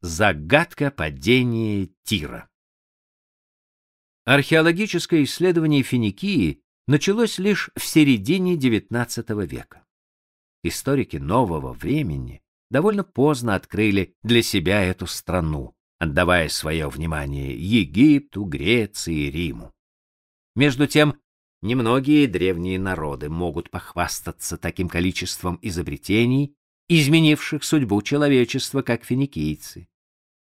Загадка падения Тира. Археологическое исследование Финикии началось лишь в середине XIX века. Историки нового времени довольно поздно открыли для себя эту страну, отдавая свое внимание Египту, Греции, Риму. Между тем, немногие древние народы могут похвастаться таким количеством изобретений, изменивших судьбу человечества, как финикийцы.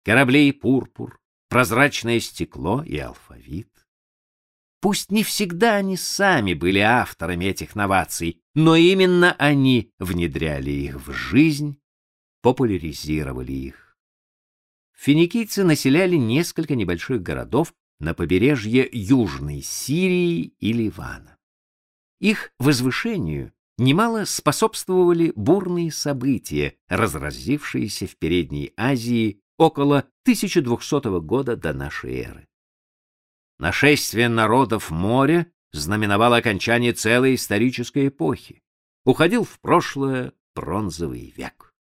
Корабли и пурпур, прозрачное стекло и алфавит. Пусть не всегда они сами были авторами этих новаций, но именно они внедряли их в жизнь, популяризировали их. Финикийцы населяли несколько небольших городов на побережье Южной Сирии и Ливана. Их возвышению немало способствовали бурные события, разразившиеся в Передней Азии около 1200 года до нашей эры. Нашествие народов моря знаменовало окончание целой исторической эпохи. Уходил в прошлое бронзовый век.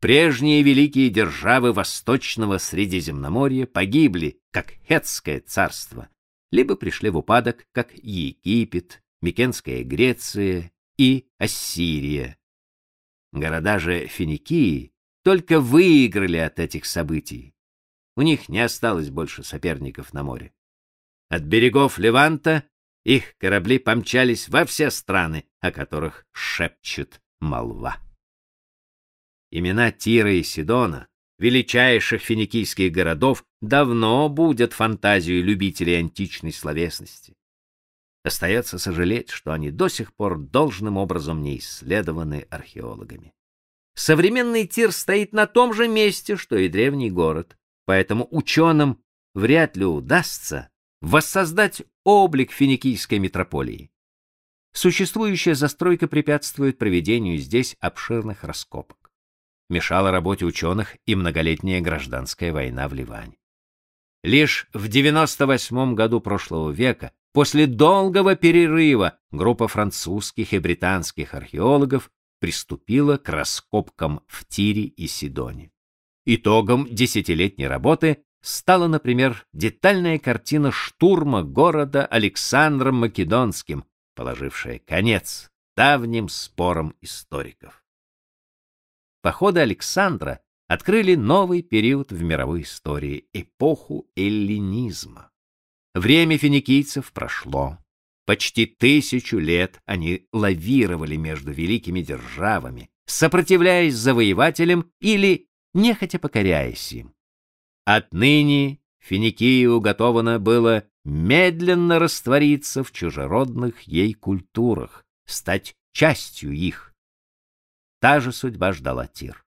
Прежние великие державы Восточного Средиземноморья погибли, как Хетское царство, либо пришли в упадок, как Египет, Микенская Греция и Ассирия. Города же Финикии только выиграли от этих событий. У них не осталось больше соперников на море. От берегов Леванта их корабли помчались во все страны, о которых шепчет молва. Имена Тира и Сидона, величайших финикийских городов, давно будут фантазию любителей античной словесности. Остается сожалеть, что они до сих пор должным образом не исследованы археологами. Современный Тир стоит на том же месте, что и древний город, поэтому ученым вряд ли удастся воссоздать облик финикийской метрополии. Существующая застройка препятствует проведению здесь обширных раскопок. Мешала работе ученых и многолетняя гражданская война в Ливане. Лишь в 98 году прошлого века, после долгого перерыва, группа французских и британских археологов приступила к раскопкам в Тире и Сидоне. Итогом десятилетней работы стала, например, детальная картина штурма города Александром Македонским, положившая конец давним спорам историков. Походы Александра открыли новый период в мировой истории эпоху эллинизма. Время финикийцев прошло. Почти тысячу лет они лавировали между великими державами, сопротивляясь завоевателям или нехотя покоряясь им. Отныне Финикии уготовано было медленно раствориться в чужеродных ей культурах, стать частью их. Та же судьба ждала Тир.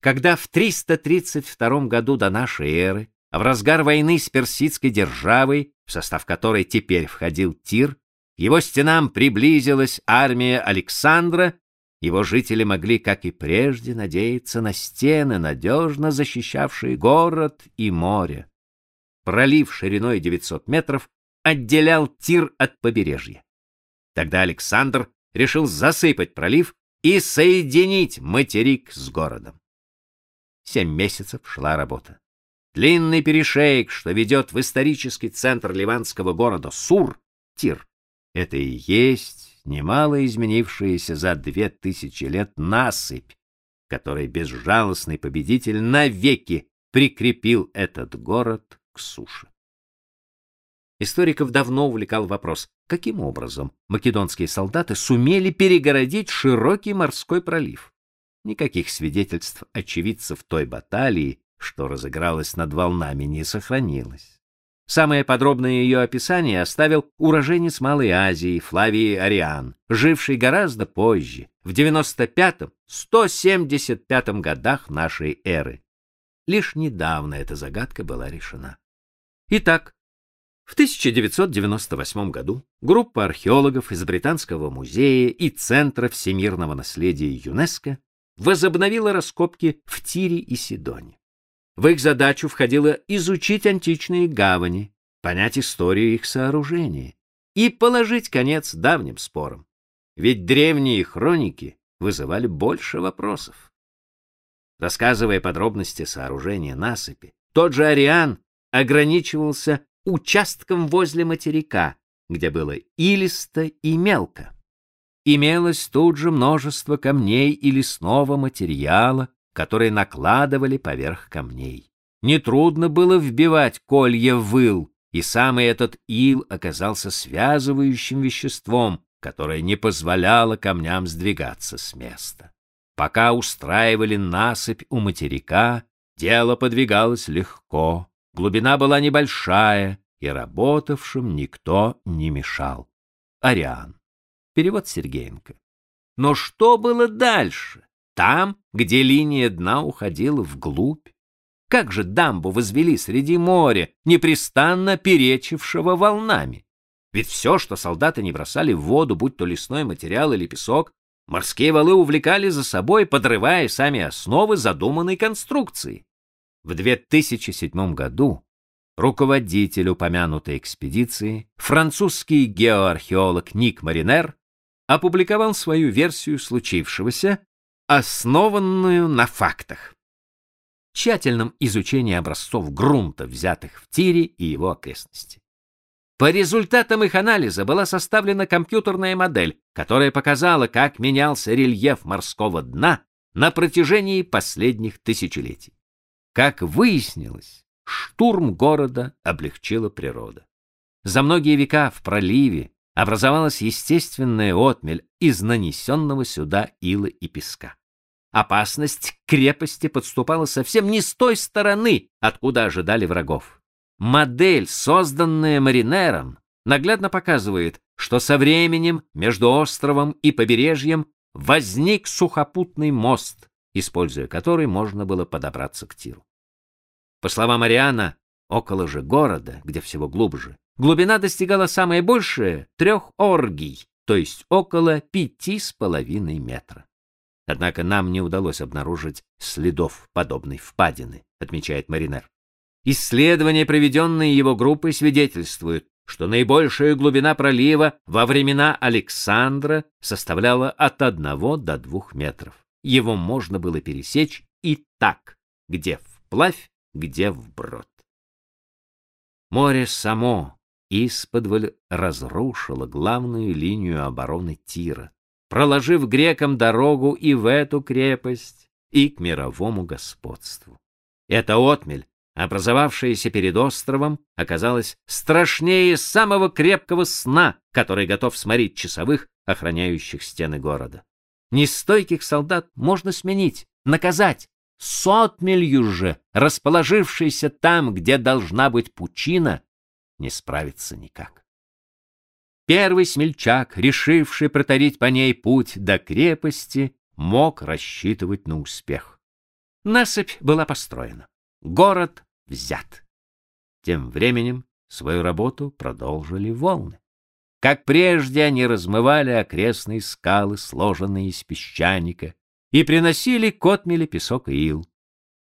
Когда в 332 году до нашей эры в разгар войны с персидской державой, в состав которой теперь входил Тир, к его стенам приблизилась армия Александра, его жители могли, как и прежде, надеяться на стены, надежно защищавшие город и море. Пролив шириной 900 метров отделял Тир от побережья. Тогда Александр решил засыпать пролив и соединить материк с городом. Семь месяцев шла работа. Длинный перешеек, что ведет в исторический центр ливанского города Сур, Тир. Это и есть немало изменившаяся за две тысячи лет насыпь, которой безжалостный победитель навеки прикрепил этот город к суше. Историков давно увлекал вопрос, каким образом македонские солдаты сумели перегородить широкий морской пролив. Никаких свидетельств очевидцев той баталии что разыгралось над волнами, не сохранилось. Самое подробное ее описание оставил уроженец Малой Азии Флавий Ариан, живший гораздо позже, в 95-175 годах нашей эры. Лишь недавно эта загадка была решена. Итак, в 1998 году группа археологов из Британского музея и Центра всемирного наследия ЮНЕСКО возобновила раскопки в Тире и Сидоне. В их задачу входило изучить античные гавани, понять историю их сооружения и положить конец давним спорам. Ведь древние хроники вызывали больше вопросов. Рассказывая подробности сооружения насыпи, тот же Ариан ограничивался участком возле материка, где было илисто и мелко. Имелось тут же множество камней и лесного материала, которые накладывали поверх камней. Нетрудно было вбивать колья в ил, и самый этот ил оказался связывающим веществом, которое не позволяло камням сдвигаться с места. Пока устраивали насыпь у материка, дело подвигалось легко, глубина была небольшая, и работавшим никто не мешал. Ариан. Перевод Сергеенко. Но что было дальше? Там, где линия дна уходила вглубь? Как же дамбу возвели среди моря, непрестанно перечившего волнами? Ведь все, что солдаты не бросали в воду, будь то лесной материал или песок, Морские валы увлекали за собой, подрывая сами основы задуманной конструкции. В 2007 году руководитель упомянутой экспедиции, французский геоархеолог Ник Маринер, опубликовал свою версию случившегося, основанную на фактах. Тщательном изучении образцов грунта, взятых в Тире и его окрестности. По результатам их анализа была составлена компьютерная модель, которая показала, как менялся рельеф морского дна на протяжении последних тысячелетий. Как выяснилось, штурм города облегчила природа. За многие века в проливе образовалась естественная отмель из нанесенного сюда ила и песка. Опасность крепости подступала совсем не с той стороны, откуда ожидали врагов. Модель, созданная Маринером, наглядно показывает, что со временем между островом и побережьем возник сухопутный мост, используя который можно было подобраться к Тиру. По словам Ариана, около же города, где всего глубже, глубина достигала самая большая трех оргий, то есть около пяти с половиной метра. Однако нам не удалось обнаружить следов подобной впадины, отмечает Маринер. Исследования, проведенные его группой, свидетельствуют, что наибольшая глубина пролива во времена Александра составляла от 1 до 2 метров. Его можно было пересечь и так, где вплавь, где вброд. Море само исподволь разрушило главную линию обороны Тира, проложив грекам дорогу и в эту крепость, и к мировому господству. Эта отмель образовавшаяся перед островом, оказалась страшнее самого крепкого сна, который готов сморить часовых, охраняющих стены города. Нестойких солдат можно сменить, наказать. Сотмелью же, расположившийся там, где должна быть пучина, не справится никак. Первый смельчак, решивший протарить по ней путь до крепости, мог рассчитывать на успех. Насыпь была построена. Город взят. Тем временем свою работу продолжили волны. Как прежде они размывали окрестные скалы, сложенные из песчаника, и приносили к отмели песок и ил.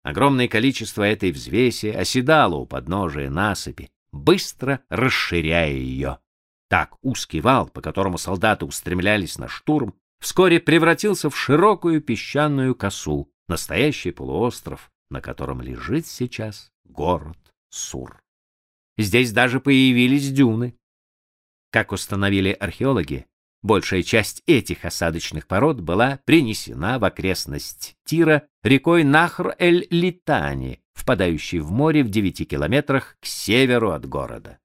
Огромное количество этой взвеси оседало у подножия насыпи, быстро расширяя ее. Так узкий вал, по которому солдаты устремлялись на штурм, вскоре превратился в широкую песчаную косу, настоящий полуостров, на котором лежит сейчас город Сур. Здесь даже появились дюны. Как установили археологи, большая часть этих осадочных пород была принесена в окрестность Тира рекой Нахр-эль-Литани, впадающей в море в 9 километрах к северу от города.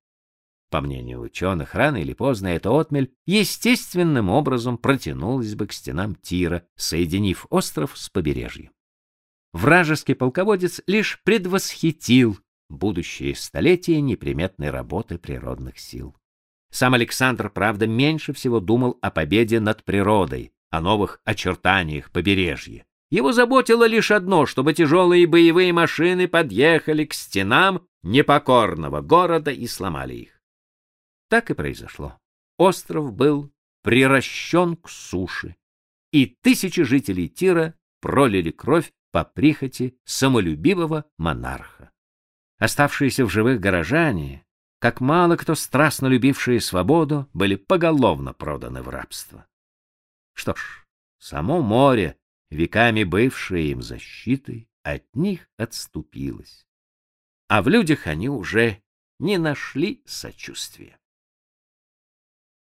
По мнению ученых, рано или поздно эта отмель естественным образом протянулась бы к стенам Тира, соединив остров с побережьем вражеский полководец лишь предвосхитил будущие столетия неприметной работы природных сил. Сам Александр, правда, меньше всего думал о победе над природой, о новых очертаниях побережья. Его заботило лишь одно, чтобы тяжелые боевые машины подъехали к стенам непокорного города и сломали их. Так и произошло. Остров был приращен к суше, и тысячи жителей Тира пролили кровь по прихоти самолюбивого монарха. Оставшиеся в живых горожане, как мало кто страстно любившие свободу, были поголовно проданы в рабство. Что ж, само море веками бывшая им защитой, от них отступилась. А в людях они уже не нашли сочувствия.